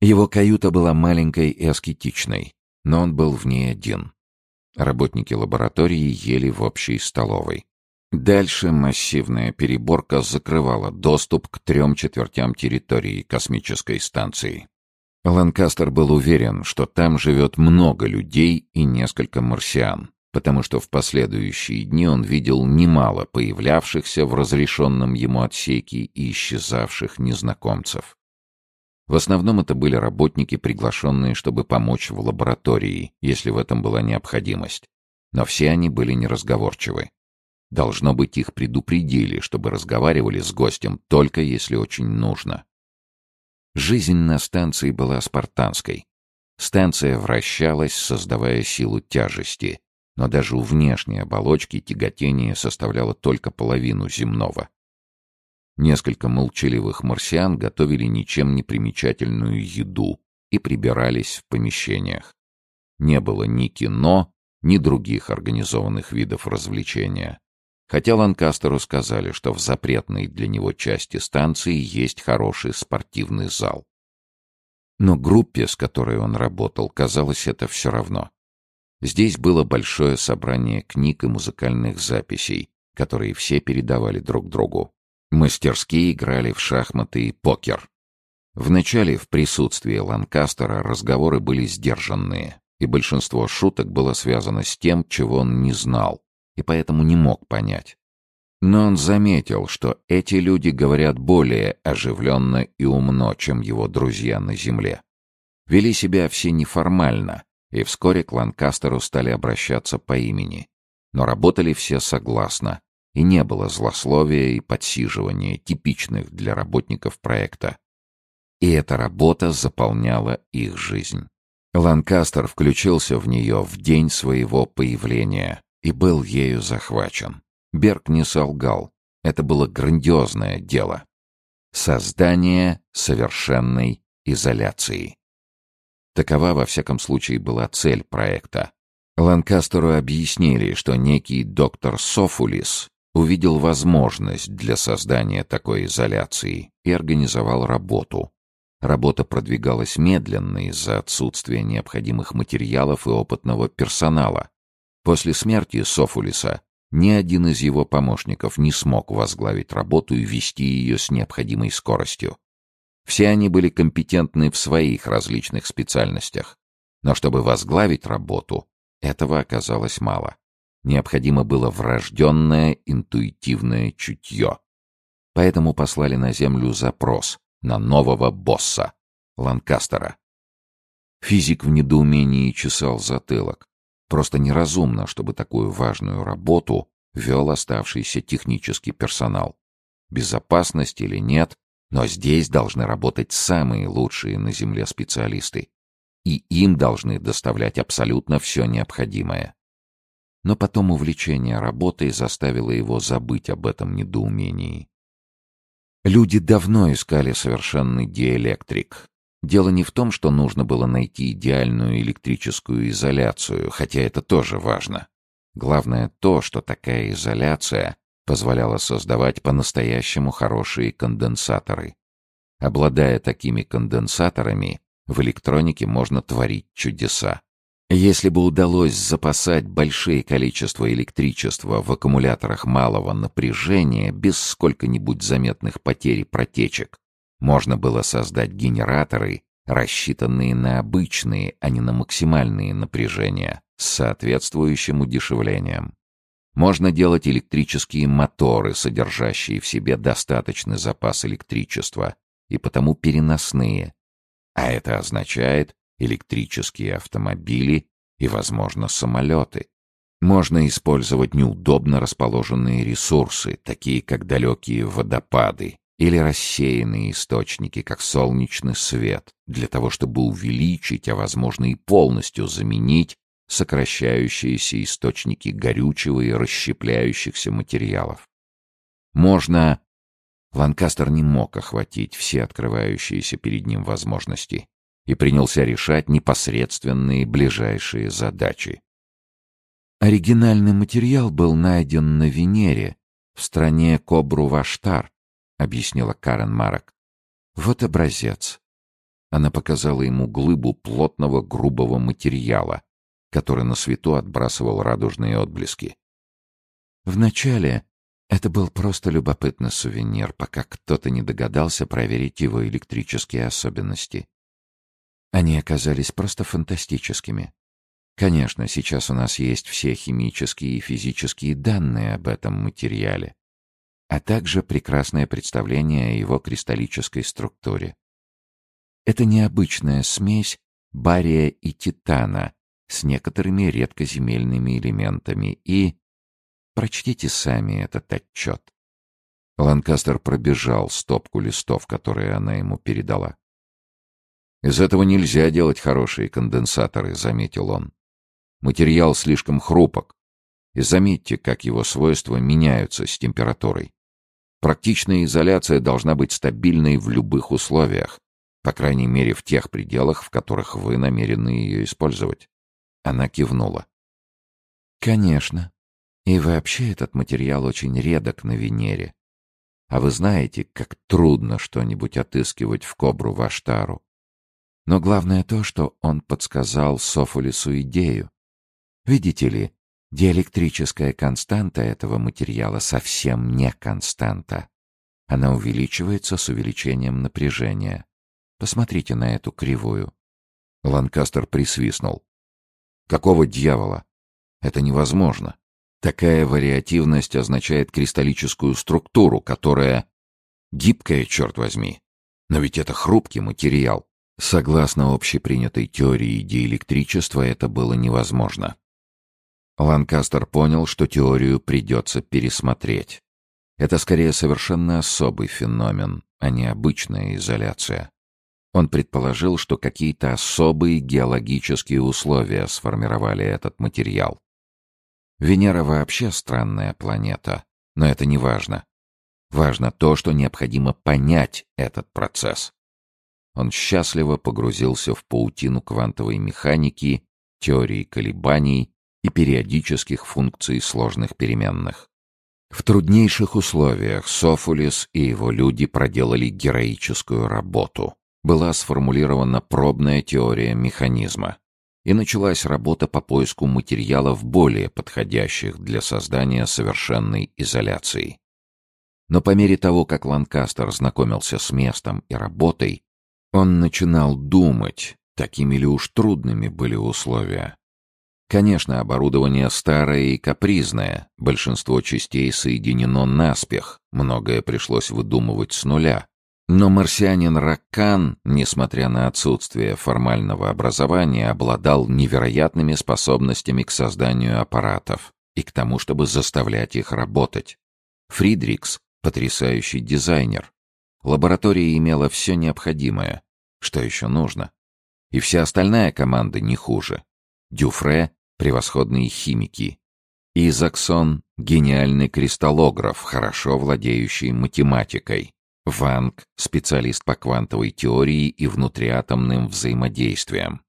Его каюта была маленькой и аскетичной, но он был в ней один. Работники лаборатории ели в общей столовой. Дальше массивная переборка закрывала доступ к трем четвертям территории космической станции. Ланкастер был уверен, что там живет много людей и несколько марсиан, потому что в последующие дни он видел немало появлявшихся в разрешенном ему отсеке и исчезавших незнакомцев. В основном это были работники, приглашенные, чтобы помочь в лаборатории, если в этом была необходимость. Но все они были неразговорчивы. Должно быть, их предупредили, чтобы разговаривали с гостем только если очень нужно. Жизнь на станции была спартанской. Станция вращалась, создавая силу тяжести, но даже у внешней оболочки тяготение составляло только половину земного. Несколько молчаливых марсиан готовили ничем не примечательную еду и прибирались в помещениях. Не было ни кино, ни других организованных видов развлечения. Хотя Ланкастеру сказали, что в запретной для него части станции есть хороший спортивный зал. Но группе, с которой он работал, казалось это все равно. Здесь было большое собрание книг и музыкальных записей, которые все передавали друг другу. Мастерские играли в шахматы и покер. Вначале в присутствии Ланкастера разговоры были сдержанные, и большинство шуток было связано с тем, чего он не знал, и поэтому не мог понять. Но он заметил, что эти люди говорят более оживленно и умно, чем его друзья на Земле. Вели себя все неформально, и вскоре к Ланкастеру стали обращаться по имени. Но работали все согласно, и не было злословия и подсиживания, типичных для работников проекта. И эта работа заполняла их жизнь. Ланкастер включился в нее в день своего появления и был ею захвачен. Берг не солгал. Это было грандиозное дело. Создание совершенной изоляции. Такова, во всяком случае, была цель проекта. Ланкастеру объяснили, что некий доктор Софулис увидел возможность для создания такой изоляции и организовал работу. Работа продвигалась медленно из-за отсутствия необходимых материалов и опытного персонала. После смерти Софулиса ни один из его помощников не смог возглавить работу и вести ее с необходимой скоростью. Все они были компетентны в своих различных специальностях. Но чтобы возглавить работу, этого оказалось мало. Необходимо было врожденное интуитивное чутье. Поэтому послали на Землю запрос на нового босса, Ланкастера. Физик в недоумении чесал затылок. Просто неразумно, чтобы такую важную работу вел оставшийся технический персонал. Безопасность или нет, но здесь должны работать самые лучшие на Земле специалисты. И им должны доставлять абсолютно все необходимое но потом увлечение работой заставило его забыть об этом недоумении. Люди давно искали совершенный диэлектрик. Дело не в том, что нужно было найти идеальную электрическую изоляцию, хотя это тоже важно. Главное то, что такая изоляция позволяла создавать по-настоящему хорошие конденсаторы. Обладая такими конденсаторами, в электронике можно творить чудеса. Если бы удалось запасать большие количества электричества в аккумуляторах малого напряжения без сколько-нибудь заметных потерь и протечек, можно было создать генераторы, рассчитанные на обычные, а не на максимальные напряжения, с соответствующим удешевлением. Можно делать электрические моторы, содержащие в себе достаточный запас электричества, и потому переносные. А это означает, электрические автомобили и, возможно, самолеты. Можно использовать неудобно расположенные ресурсы, такие как далекие водопады или рассеянные источники, как солнечный свет, для того, чтобы увеличить, а возможно и полностью заменить сокращающиеся источники горючего и расщепляющихся материалов. Можно... Ланкастер не мог охватить все открывающиеся перед ним возможности и принялся решать непосредственные ближайшие задачи. Оригинальный материал был найден на Венере, в стране Кобру-Ваштар, объяснила Карен Марок. Вот образец. Она показала ему глыбу плотного грубого материала, который на свету отбрасывал радужные отблески. Вначале это был просто любопытный сувенир, пока кто-то не догадался проверить его электрические особенности. Они оказались просто фантастическими. Конечно, сейчас у нас есть все химические и физические данные об этом материале, а также прекрасное представление о его кристаллической структуре. Это необычная смесь бария и титана с некоторыми редкоземельными элементами и... Прочтите сами этот отчет. Ланкастер пробежал стопку листов, которые она ему передала. «Из этого нельзя делать хорошие конденсаторы», — заметил он. «Материал слишком хрупок. И заметьте, как его свойства меняются с температурой. Практичная изоляция должна быть стабильной в любых условиях, по крайней мере, в тех пределах, в которых вы намерены ее использовать. Она кивнула. Конечно. И вообще этот материал очень редок на Венере. А вы знаете, как трудно что-нибудь отыскивать в Кобру Ваштару. Но главное то, что он подсказал Софулису идею. Видите ли, диэлектрическая константа этого материала совсем не константа. Она увеличивается с увеличением напряжения. Посмотрите на эту кривую. Ланкастер присвистнул. Какого дьявола? Это невозможно. Такая вариативность означает кристаллическую структуру, которая... Гибкая, черт возьми. Но ведь это хрупкий материал. Согласно общепринятой теории диэлектричества, это было невозможно. Ланкастер понял, что теорию придется пересмотреть. Это скорее совершенно особый феномен, а не обычная изоляция. Он предположил, что какие-то особые геологические условия сформировали этот материал. Венера вообще странная планета, но это не важно. Важно то, что необходимо понять этот процесс. Он счастливо погрузился в паутину квантовой механики, теории колебаний и периодических функций сложных переменных. В труднейших условиях Софулис и его люди проделали героическую работу была сформулирована пробная теория механизма, и началась работа по поиску материалов более подходящих для создания совершенной изоляции. Но по мере того, как Ланкастер знакомился с местом и работой, он начинал думать, такими ли уж трудными были условия. Конечно, оборудование старое и капризное, большинство частей соединено наспех, многое пришлось выдумывать с нуля. Но марсианин Раккан, несмотря на отсутствие формального образования, обладал невероятными способностями к созданию аппаратов и к тому, чтобы заставлять их работать. Фридрикс — потрясающий дизайнер. Лаборатория имела все необходимое. Что еще нужно? И вся остальная команда не хуже. Дюфре — превосходные химики. Изаксон — гениальный кристаллограф, хорошо владеющий математикой. Ванг — специалист по квантовой теории и внутриатомным взаимодействиям.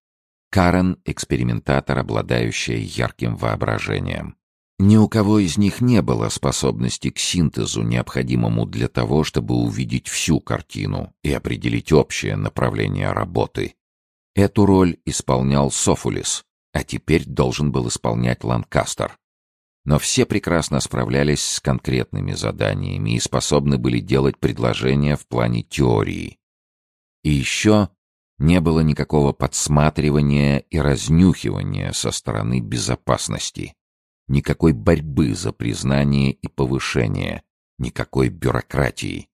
Карен — экспериментатор, обладающая ярким воображением. Ни у кого из них не было способности к синтезу, необходимому для того, чтобы увидеть всю картину и определить общее направление работы. Эту роль исполнял Софулис, а теперь должен был исполнять Ланкастер. Но все прекрасно справлялись с конкретными заданиями и способны были делать предложения в плане теории. И еще не было никакого подсматривания и разнюхивания со стороны безопасности, никакой борьбы за признание и повышение, никакой бюрократии.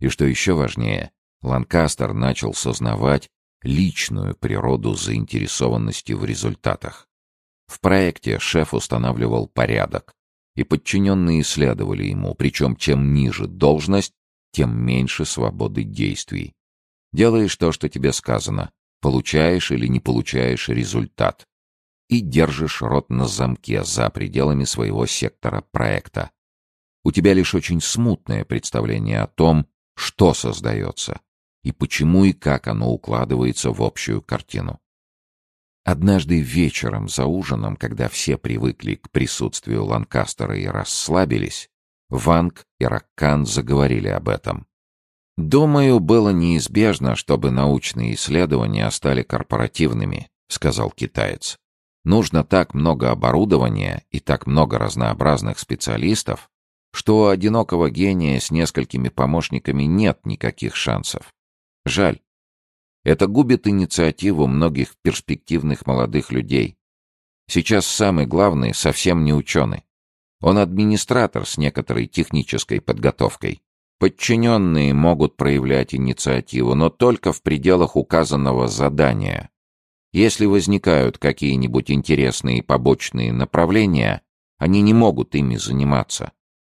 И что еще важнее, Ланкастер начал сознавать личную природу заинтересованности в результатах. В проекте шеф устанавливал порядок, и подчиненные следовали ему, причем чем ниже должность, тем меньше свободы действий. Делаешь то, что тебе сказано, получаешь или не получаешь результат. И держишь рот на замке за пределами своего сектора проекта. У тебя лишь очень смутное представление о том, что создается, и почему и как оно укладывается в общую картину. Однажды вечером за ужином, когда все привыкли к присутствию Ланкастера и расслабились, Ванг и Раккан заговорили об этом. «Думаю, было неизбежно, чтобы научные исследования стали корпоративными», — сказал китаец. «Нужно так много оборудования и так много разнообразных специалистов, что у одинокого гения с несколькими помощниками нет никаких шансов. Жаль. Это губит инициативу многих перспективных молодых людей. Сейчас самый главный совсем не ученый. Он администратор с некоторой технической подготовкой. Подчиненные могут проявлять инициативу, но только в пределах указанного задания. Если возникают какие-нибудь интересные побочные направления, они не могут ими заниматься.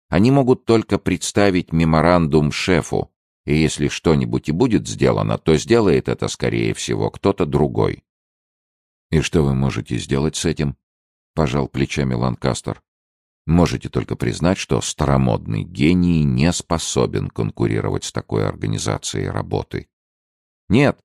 Они могут только представить меморандум шефу, и если что-нибудь и будет сделано, то сделает это, скорее всего, кто-то другой. «И что вы можете сделать с этим?» — пожал плечами Ланкастер. «Можете только признать, что старомодный гений не способен конкурировать с такой организацией работы». «Нет,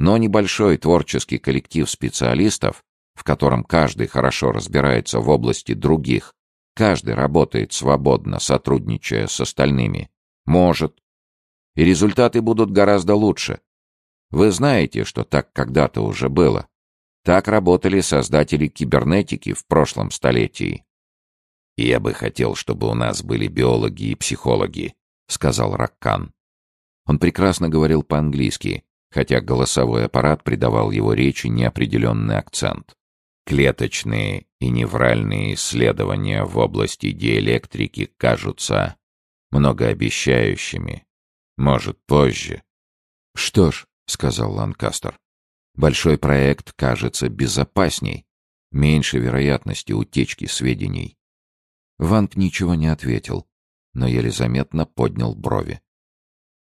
но небольшой творческий коллектив специалистов, в котором каждый хорошо разбирается в области других, каждый работает свободно, сотрудничая с остальными, может, и результаты будут гораздо лучше. Вы знаете, что так когда-то уже было. Так работали создатели кибернетики в прошлом столетии. «Я бы хотел, чтобы у нас были биологи и психологи», — сказал Раккан. Он прекрасно говорил по-английски, хотя голосовой аппарат придавал его речи неопределенный акцент. Клеточные и невральные исследования в области диэлектрики кажутся многообещающими, может, позже. Что ж, сказал Ланкастер. Большой проект кажется безопасней, меньше вероятности утечки сведений. Ванг ничего не ответил, но еле заметно поднял брови.